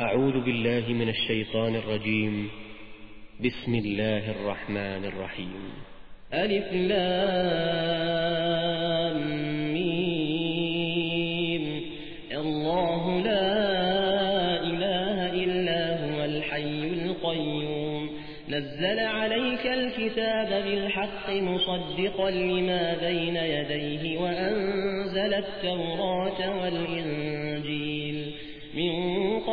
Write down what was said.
أعوذ بالله من الشيطان الرجيم. بسم الله الرحمن الرحيم. ألف لام ميم. الله لا إله إلا هو الحي القيوم. نزل عليك الكتاب بالحق مصدقا لما بين يديه وأنزل التوراة والإنجيل من